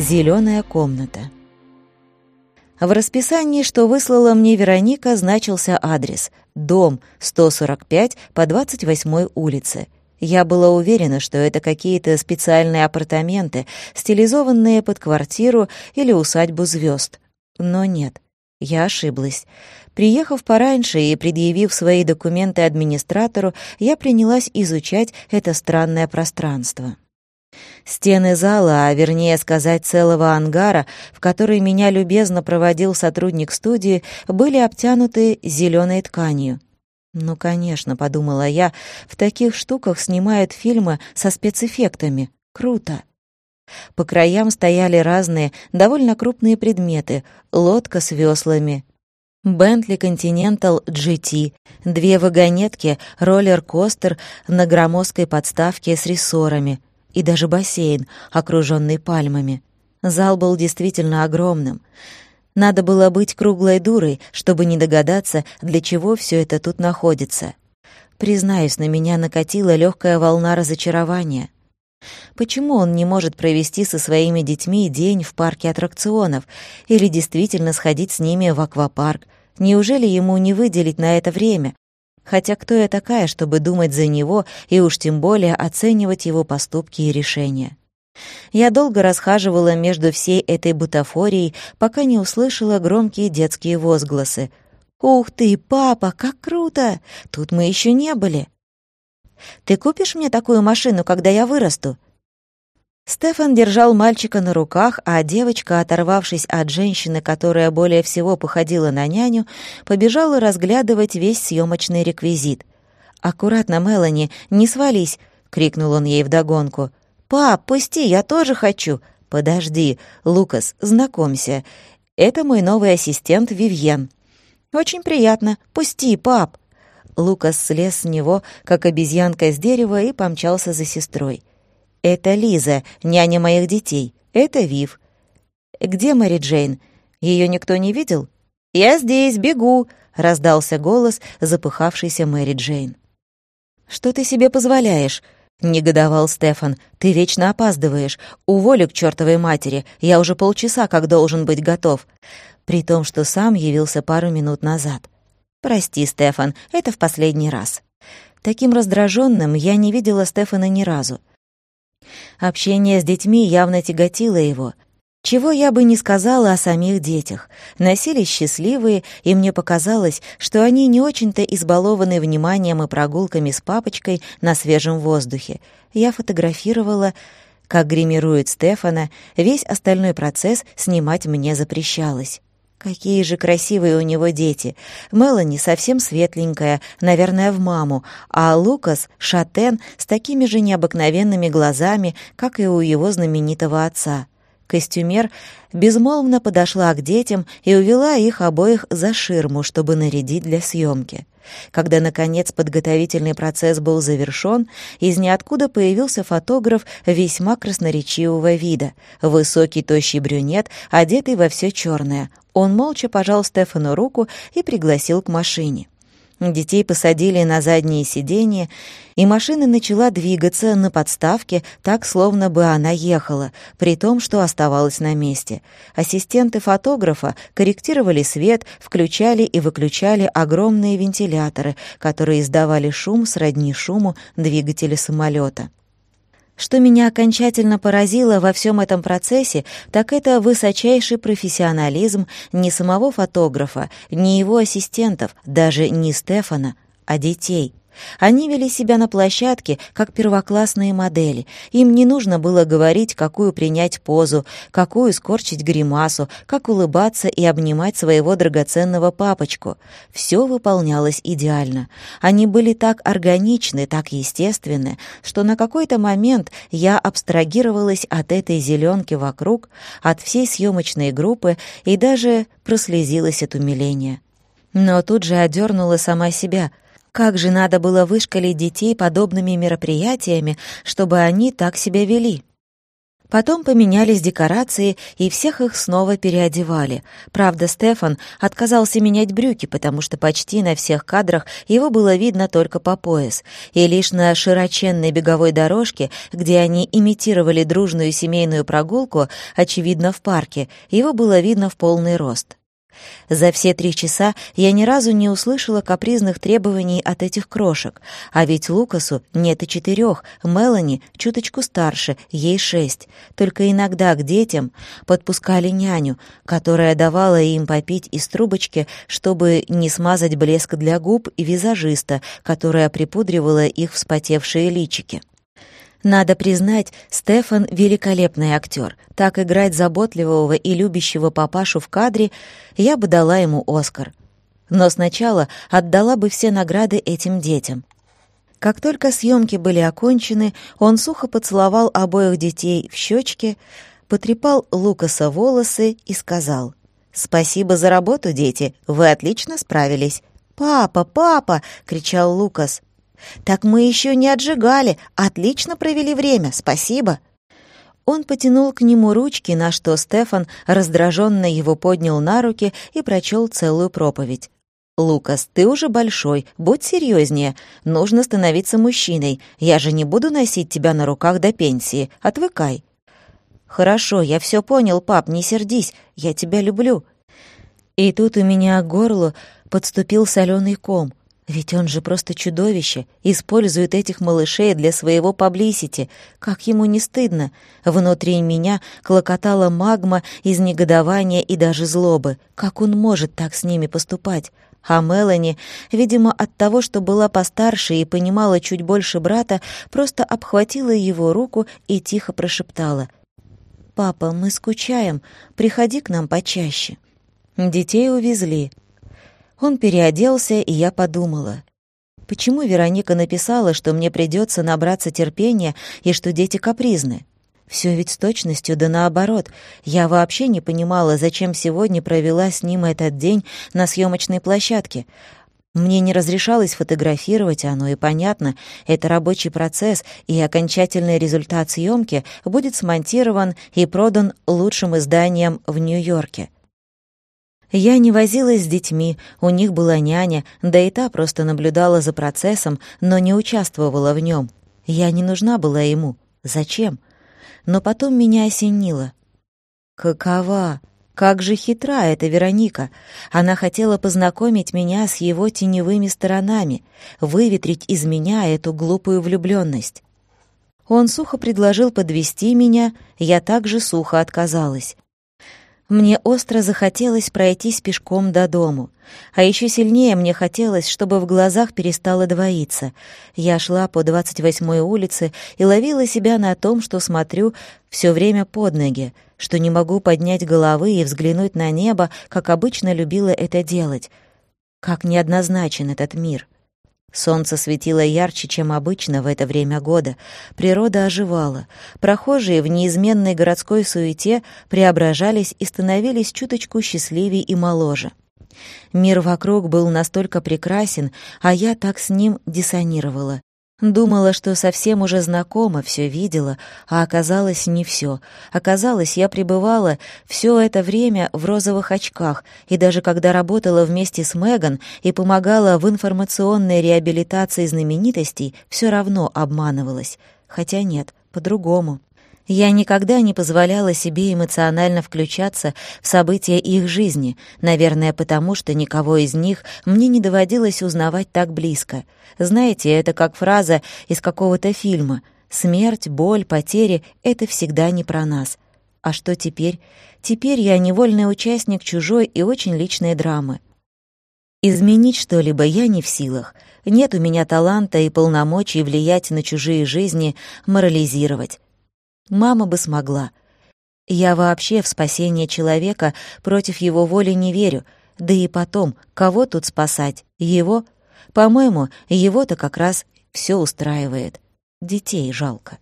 «Зеленая комната». В расписании, что выслала мне Вероника, значился адрес «Дом 145 по 28 улице». Я была уверена, что это какие-то специальные апартаменты, стилизованные под квартиру или усадьбу звезд. Но нет, я ошиблась. Приехав пораньше и предъявив свои документы администратору, я принялась изучать это странное пространство. Стены зала, а вернее сказать целого ангара, в который меня любезно проводил сотрудник студии, были обтянуты зеленой тканью. «Ну, конечно», — подумала я, — «в таких штуках снимают фильмы со спецэффектами. Круто». По краям стояли разные, довольно крупные предметы — лодка с веслами, Бентли Continental GT, две вагонетки, роллер-костер на громоздкой подставке с рессорами — и даже бассейн, окруженный пальмами. Зал был действительно огромным. Надо было быть круглой дурой, чтобы не догадаться, для чего все это тут находится. Признаюсь, на меня накатила легкая волна разочарования. Почему он не может провести со своими детьми день в парке аттракционов или действительно сходить с ними в аквапарк? Неужели ему не выделить на это время, Хотя кто я такая, чтобы думать за него и уж тем более оценивать его поступки и решения? Я долго расхаживала между всей этой бутафорией, пока не услышала громкие детские возгласы. «Ух ты, папа, как круто! Тут мы еще не были!» «Ты купишь мне такую машину, когда я вырасту?» Стефан держал мальчика на руках, а девочка, оторвавшись от женщины, которая более всего походила на няню, побежала разглядывать весь съемочный реквизит. «Аккуратно, Мелани, не свались!» — крикнул он ей вдогонку. «Пап, пусти, я тоже хочу!» «Подожди, Лукас, знакомься. Это мой новый ассистент Вивьен». «Очень приятно. Пусти, пап!» Лукас слез с него, как обезьянка с дерева, и помчался за сестрой. «Это Лиза, няня моих детей. Это Вив». «Где Мэри Джейн? Ее никто не видел?» «Я здесь, бегу!» — раздался голос запыхавшейся Мэри Джейн. «Что ты себе позволяешь?» — негодовал Стефан. «Ты вечно опаздываешь. Уволю к чертовой матери. Я уже полчаса как должен быть готов». При том, что сам явился пару минут назад. «Прости, Стефан, это в последний раз». Таким раздраженным я не видела Стефана ни разу. Общение с детьми явно тяготило его. Чего я бы не сказала о самих детях. Носились счастливые, и мне показалось, что они не очень-то избалованы вниманием и прогулками с папочкой на свежем воздухе. Я фотографировала, как гримирует Стефана, весь остальной процесс снимать мне запрещалось. Какие же красивые у него дети. Мелани совсем светленькая, наверное, в маму, а Лукас — шатен с такими же необыкновенными глазами, как и у его знаменитого отца. Костюмер безмолвно подошла к детям и увела их обоих за ширму, чтобы нарядить для съемки. Когда, наконец, подготовительный процесс был завершен, из ниоткуда появился фотограф весьма красноречивого вида. Высокий, тощий брюнет, одетый во все черное. Он молча пожал Стефану руку и пригласил к машине. Детей посадили на заднее сиденье, и машина начала двигаться на подставке так, словно бы она ехала, при том, что оставалась на месте. Ассистенты фотографа корректировали свет, включали и выключали огромные вентиляторы, которые издавали шум сродни шуму двигателя самолета. Что меня окончательно поразило во всем этом процессе, так это высочайший профессионализм не самого фотографа, не его ассистентов, даже не Стефана, а детей. Они вели себя на площадке, как первоклассные модели. Им не нужно было говорить, какую принять позу, какую скорчить гримасу, как улыбаться и обнимать своего драгоценного папочку. Все выполнялось идеально. Они были так органичны, так естественны, что на какой-то момент я абстрагировалась от этой зеленки вокруг, от всей съемочной группы и даже прослезилась от умиления. Но тут же одернула сама себя — как же надо было вышкалить детей подобными мероприятиями, чтобы они так себя вели? Потом поменялись декорации, и всех их снова переодевали. Правда, Стефан отказался менять брюки, потому что почти на всех кадрах его было видно только по пояс. И лишь на широченной беговой дорожке, где они имитировали дружную семейную прогулку, очевидно, в парке, его было видно в полный рост. За все три часа я ни разу не услышала капризных требований от этих крошек. А ведь Лукасу нет и четырех, Мелани чуточку старше, ей шесть. Только иногда к детям подпускали няню, которая давала им попить из трубочки, чтобы не смазать блеск для губ, и визажиста, которая припудривала их вспотевшие личики. Надо признать, Стефан — великолепный актер. Так играть заботливого и любящего папашу в кадре я бы дала ему Оскар. Но сначала отдала бы все награды этим детям. Как только съемки были окончены, он сухо поцеловал обоих детей в щечки, потрепал Лукаса волосы и сказал «Спасибо за работу, дети, вы отлично справились». «Папа, папа!» — кричал Лукас. «Так мы еще не отжигали. Отлично провели время. Спасибо». Он потянул к нему ручки, на что Стефан раздраженно его поднял на руки и прочел целую проповедь. «Лукас, ты уже большой, будь серьезнее. Нужно становиться мужчиной. Я же не буду носить тебя на руках до пенсии. Отвыкай». «Хорошо, я все понял, пап, не сердись. Я тебя люблю». И тут у меня к горлу подступил соленый ком. Ведь он же просто чудовище, использует этих малышей для своего паблисити. Как ему не стыдно? Внутри меня клокотала магма из негодования и даже злобы. Как он может так с ними поступать? А Мелани, видимо, от того, что была постарше и понимала чуть больше брата, просто обхватила его руку и тихо прошептала. «Папа, мы скучаем. Приходи к нам почаще». Детей увезли. Он переоделся, и я подумала. Почему Вероника написала, что мне придется набраться терпения и что дети капризны? Все ведь с точностью да наоборот. Я вообще не понимала, зачем сегодня провела с ним этот день на съемочной площадке. Мне не разрешалось фотографировать, оно и понятно. Это рабочий процесс, и окончательный результат съемки будет смонтирован и продан лучшим изданием в Нью-Йорке. Я не возилась с детьми, у них была няня, да и та просто наблюдала за процессом, но не участвовала в нем. Я не нужна была ему. Зачем? Но потом меня осенило. Какова? Как же хитра эта Вероника! Она хотела познакомить меня с его теневыми сторонами, выветрить из меня эту глупую влюбленность. Он сухо предложил подвести меня, я также сухо отказалась. Мне остро захотелось пройтись пешком до дому. А еще сильнее мне хотелось, чтобы в глазах перестало двоиться. Я шла по 28-й улице и ловила себя на том, что смотрю все время под ноги, что не могу поднять головы и взглянуть на небо, как обычно любила это делать. Как неоднозначен этот мир. Солнце светило ярче, чем обычно в это время года. Природа оживала. Прохожие в неизменной городской суете преображались и становились чуточку счастливее и моложе. Мир вокруг был настолько прекрасен, а я так с ним диссонировала. Думала, что совсем уже знакома, все видела, а оказалось не все. Оказалось, я пребывала все это время в розовых очках, и даже когда работала вместе с Меган и помогала в информационной реабилитации знаменитостей, все равно обманывалась. Хотя нет, по-другому. Я никогда не позволяла себе эмоционально включаться в события их жизни, наверное, потому что никого из них мне не доводилось узнавать так близко. Знаете, это как фраза из какого-то фильма «Смерть, боль, потери — это всегда не про нас». А что теперь? Теперь я невольный участник чужой и очень личной драмы. Изменить что-либо я не в силах. Нет у меня таланта и полномочий влиять на чужие жизни, морализировать. Мама бы смогла. Я вообще в спасение человека против его воли не верю. Да и потом, кого тут спасать? Его? По-моему, его-то как раз все устраивает. Детей жалко.